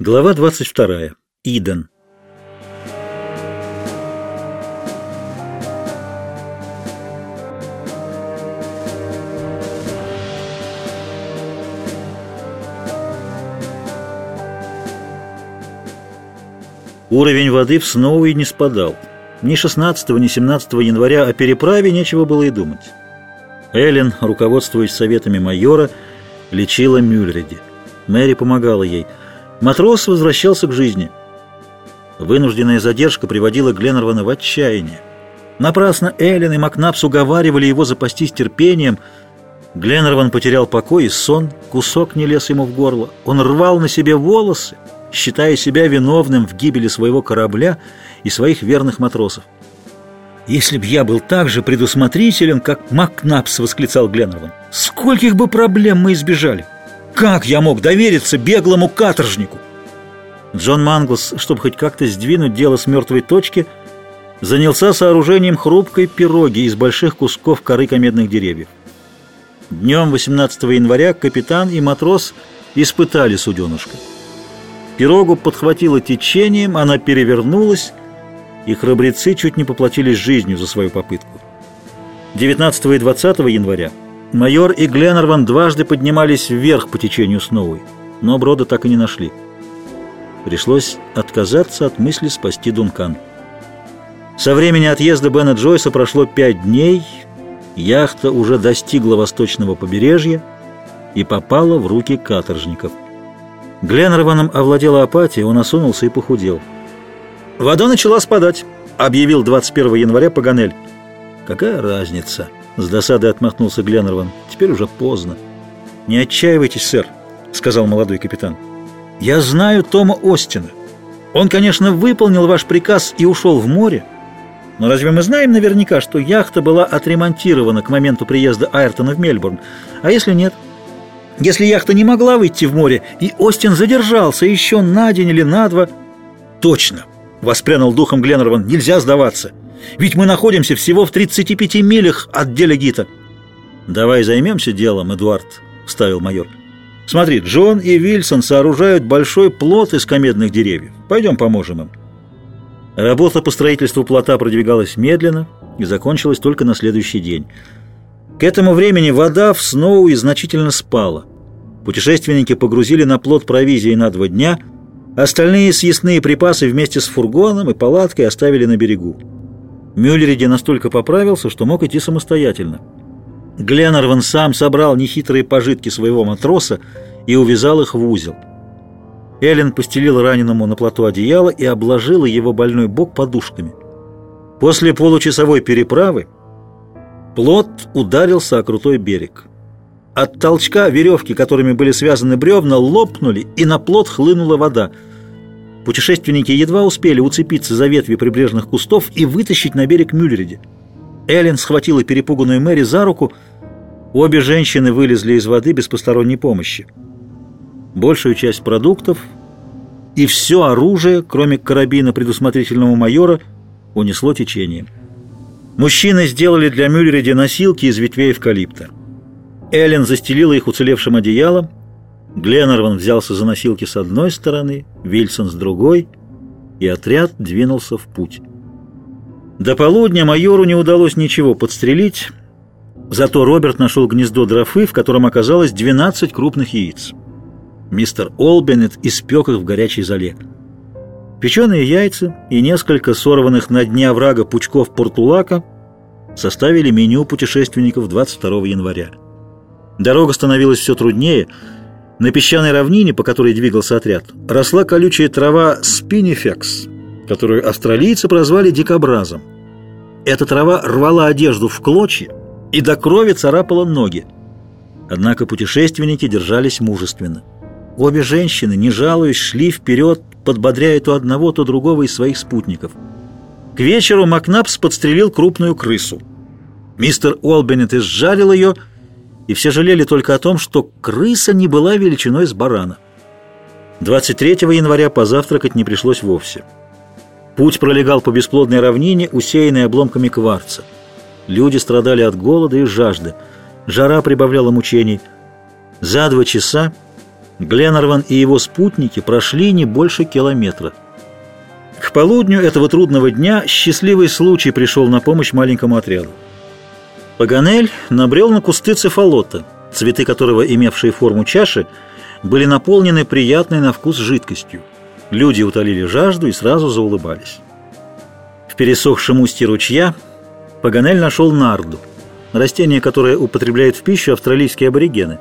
Глава 22. Иден. Уровень воды в Сноуи не спадал. Ни 16, ни 17 января о переправе нечего было и думать. Эллен, руководствуясь советами майора, лечила Мюллериди. Мэри помогала ей – Матрос возвращался к жизни. Вынужденная задержка приводила Гленнервана в отчаяние. Напрасно Эллен и Макнапс уговаривали его запастись терпением. Гленнерван потерял покой и сон, кусок не лез ему в горло. Он рвал на себе волосы, считая себя виновным в гибели своего корабля и своих верных матросов. «Если б я был так же предусмотрителен, как Макнапс!» — восклицал Гленнерван. «Скольких бы проблем мы избежали!» Как я мог довериться беглому каторжнику? Джон Манглс, чтобы хоть как-то сдвинуть дело с мертвой точки, занялся сооружением хрупкой пироги из больших кусков коры комедных деревьев. Днем 18 января капитан и матрос испытали суденышко. Пирогу подхватило течением, она перевернулась, и храбрецы чуть не поплатились жизнью за свою попытку. 19 и 20 января Майор и Гленнерван дважды поднимались вверх по течению Сноуи, но Брода так и не нашли. Пришлось отказаться от мысли спасти Дункан. Со времени отъезда Бена Джойса прошло пять дней, яхта уже достигла восточного побережья и попала в руки каторжников. Гленнерваном овладела апатия, он осунулся и похудел. «Вода начала спадать», — объявил 21 января Паганель. «Какая разница?» С досадой отмахнулся Гленнерван. «Теперь уже поздно». «Не отчаивайтесь, сэр», — сказал молодой капитан. «Я знаю Тома Остина. Он, конечно, выполнил ваш приказ и ушел в море, но разве мы знаем наверняка, что яхта была отремонтирована к моменту приезда Айртона в Мельбурн? А если нет? Если яхта не могла выйти в море, и Остин задержался еще на день или на два...» «Точно!» — воспрянул духом Гленнерван. «Нельзя сдаваться!» Ведь мы находимся всего в 35 милях от Делегита. «Давай займемся делом, Эдуард», — вставил майор. «Смотри, Джон и Вильсон сооружают большой плот из комедных деревьев. Пойдем поможем им». Работа по строительству плота продвигалась медленно и закончилась только на следующий день. К этому времени вода в Сноуи значительно спала. Путешественники погрузили на плот провизии на два дня, остальные съестные припасы вместе с фургоном и палаткой оставили на берегу. Мюллериди настолько поправился, что мог идти самостоятельно. Гленнерван сам собрал нехитрые пожитки своего матроса и увязал их в узел. Эллен постелила раненому на плоту одеяло и обложила его больной бок подушками. После получасовой переправы плот ударился о крутой берег. От толчка веревки, которыми были связаны бревна, лопнули, и на плот хлынула вода – Путешественники едва успели уцепиться за ветви прибрежных кустов и вытащить на берег Мюллериди. Эллен схватила перепуганную Мэри за руку. Обе женщины вылезли из воды без посторонней помощи. Большую часть продуктов и все оружие, кроме карабина предусмотрительного майора, унесло течением. Мужчины сделали для Мюллериди носилки из ветвей эвкалипта. Эллен застелила их уцелевшим одеялом, Гленнерван взялся за носилки с одной стороны, Вильсон с другой, и отряд двинулся в путь. До полудня майору не удалось ничего подстрелить, зато Роберт нашел гнездо дрофы, в котором оказалось 12 крупных яиц. Мистер Олбенет испек их в горячей зале. Печеные яйца и несколько сорванных на дне оврага пучков портулака составили меню путешественников 22 января. Дорога становилась все труднее – на песчаной равнине, по которой двигался отряд, росла колючая трава спинифекс, которую австралийцы прозвали дикобразом. Эта трава рвала одежду в клочья и до крови царапала ноги. Однако путешественники держались мужественно. Обе женщины, не жалуясь, шли вперед, подбодряя то одного, то другого из своих спутников. К вечеру Макнапс подстрелил крупную крысу. Мистер Уолбеннет изжарил ее – и все жалели только о том, что крыса не была величиной с барана. 23 января позавтракать не пришлось вовсе. Путь пролегал по бесплодной равнине, усеянной обломками кварца. Люди страдали от голода и жажды. Жара прибавляла мучений. За два часа Гленнерван и его спутники прошли не больше километра. К полудню этого трудного дня счастливый случай пришел на помощь маленькому отряду. Паганель набрел на кусты цефалота, цветы которого, имевшие форму чаши, были наполнены приятной на вкус жидкостью. Люди утолили жажду и сразу заулыбались. В пересохшем устье ручья Паганель нашел нарду, растение, которое употребляют в пищу австралийские аборигены.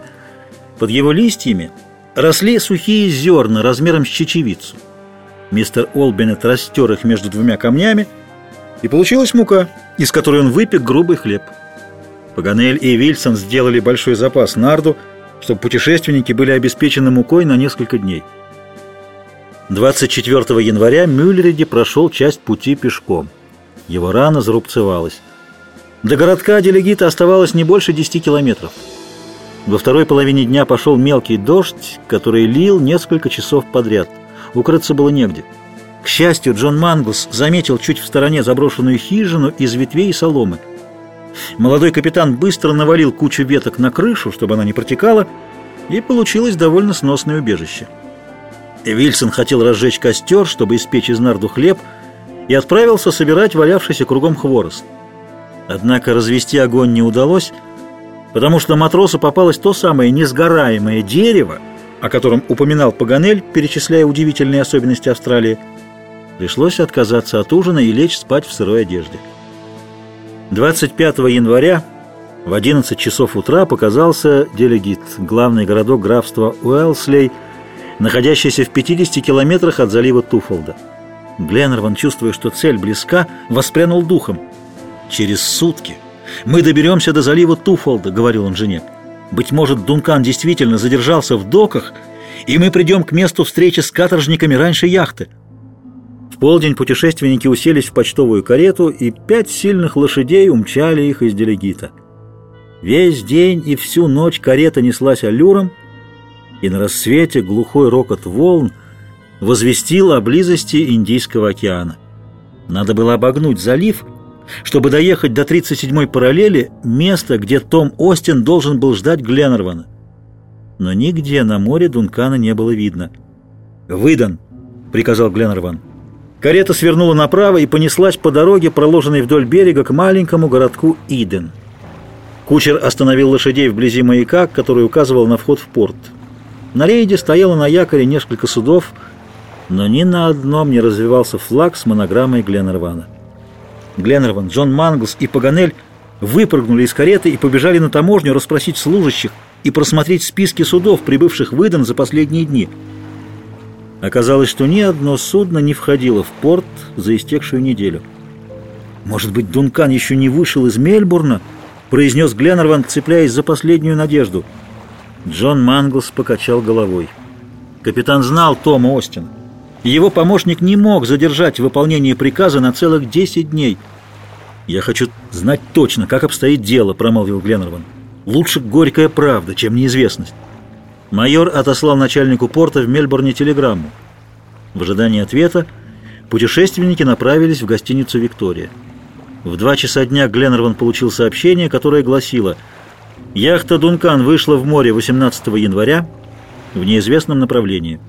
Под его листьями росли сухие зерна размером с чечевицу. Мистер Олбинет растер их между двумя камнями, и получилась мука, из которой он выпек грубый хлеб. Паганель и Вильсон сделали большой запас нарду, чтобы путешественники были обеспечены мукой на несколько дней. 24 января Мюллериди прошел часть пути пешком. Его рана зарубцевалась. До городка Делегита оставалось не больше 10 километров. Во второй половине дня пошел мелкий дождь, который лил несколько часов подряд. Укрыться было негде. К счастью, Джон Манглс заметил чуть в стороне заброшенную хижину из ветвей и соломы. Молодой капитан быстро навалил кучу веток на крышу, чтобы она не протекала, и получилось довольно сносное убежище. Вильсон хотел разжечь костер, чтобы испечь из нарду хлеб, и отправился собирать валявшийся кругом хворост. Однако развести огонь не удалось, потому что матросу попалось то самое несгораемое дерево, о котором упоминал Паганель, перечисляя удивительные особенности Австралии. Пришлось отказаться от ужина и лечь спать в сырой одежде. 25 января в 11 часов утра показался Делегит, главный городок графства Уэлслей, находящийся в 50 километрах от залива Туфолда. Гленнерван, чувствуя, что цель близка, воспрянул духом. «Через сутки мы доберемся до залива Туфолда», — говорил он жене. «Быть может, Дункан действительно задержался в доках, и мы придем к месту встречи с каторжниками раньше яхты» полдень путешественники уселись в почтовую карету, и пять сильных лошадей умчали их из Делегита. Весь день и всю ночь карета неслась аллюром, и на рассвете глухой рокот волн возвестил о близости Индийского океана. Надо было обогнуть залив, чтобы доехать до 37-й параллели, место, где Том Остин должен был ждать Гленнервана. Но нигде на море Дункана не было видно. «Выдан!» — приказал Гленнерван. Карета свернула направо и понеслась по дороге, проложенной вдоль берега, к маленькому городку Иден. Кучер остановил лошадей вблизи маяка, который указывал на вход в порт. На рейде стояло на якоре несколько судов, но ни на одном не развивался флаг с монограммой Гленнервана. Гленнерван, Джон Манглс и Паганель выпрыгнули из кареты и побежали на таможню расспросить служащих и просмотреть списки судов, прибывших в Иден за последние дни – Оказалось, что ни одно судно не входило в порт за истекшую неделю. «Может быть, Дункан еще не вышел из Мельбурна?» произнес Гленнерван, цепляясь за последнюю надежду. Джон Манглс покачал головой. Капитан знал Тома Остина. Его помощник не мог задержать выполнение приказа на целых 10 дней. «Я хочу знать точно, как обстоит дело», — промолвил Гленнерван. «Лучше горькая правда, чем неизвестность». Майор отослал начальнику порта в Мельбурне телеграмму. В ожидании ответа путешественники направились в гостиницу «Виктория». В два часа дня Гленнерван получил сообщение, которое гласило «Яхта «Дункан» вышла в море 18 января в неизвестном направлении».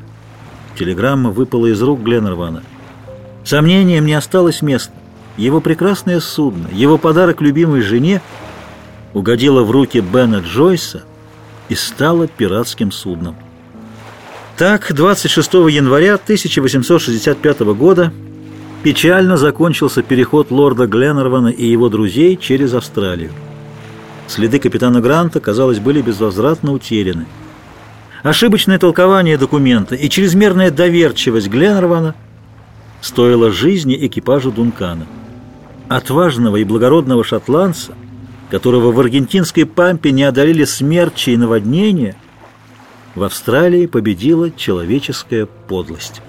Телеграмма выпала из рук Гленнервана. Сомнением не осталось места. Его прекрасное судно, его подарок любимой жене угодило в руки Бена Джойса, и стала пиратским судном. Так, 26 января 1865 года печально закончился переход лорда Гленнервана и его друзей через Австралию. Следы капитана Гранта, казалось, были безвозвратно утеряны. Ошибочное толкование документа и чрезмерная доверчивость Гленнервана стоило жизни экипажу Дункана. Отважного и благородного шотландца – которого в аргентинской пампе не одолели смерчи и наводнения, в Австралии победила человеческая подлость.